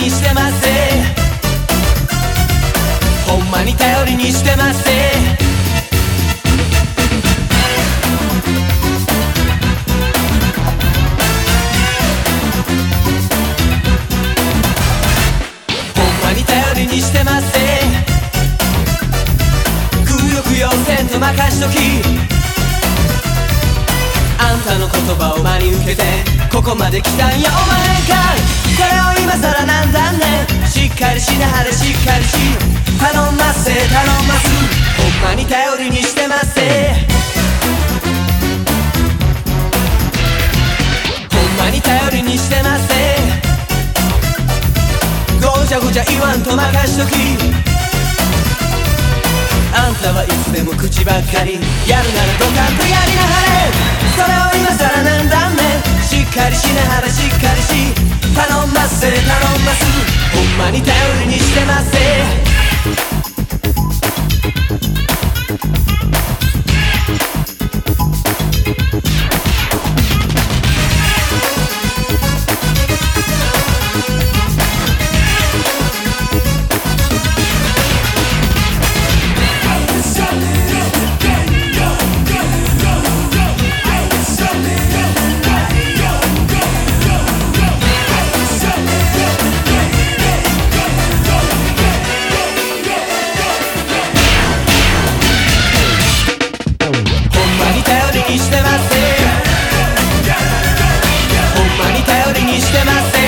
にしてまほんまに頼りにしてません。んたの言葉を真に受けてここまで来たんやお前か。それを今さらなんだね。しっかりしなはれしっかりし頼ます頼ます。ほんまに頼りにしてますほんまに頼りにしてますごちゃごちゃ言わんと任しとき。あんたはいつでも口ばっかりやるならドカンとやりなはれ。それをな頼ま頼ますほんまに頼りにしてます te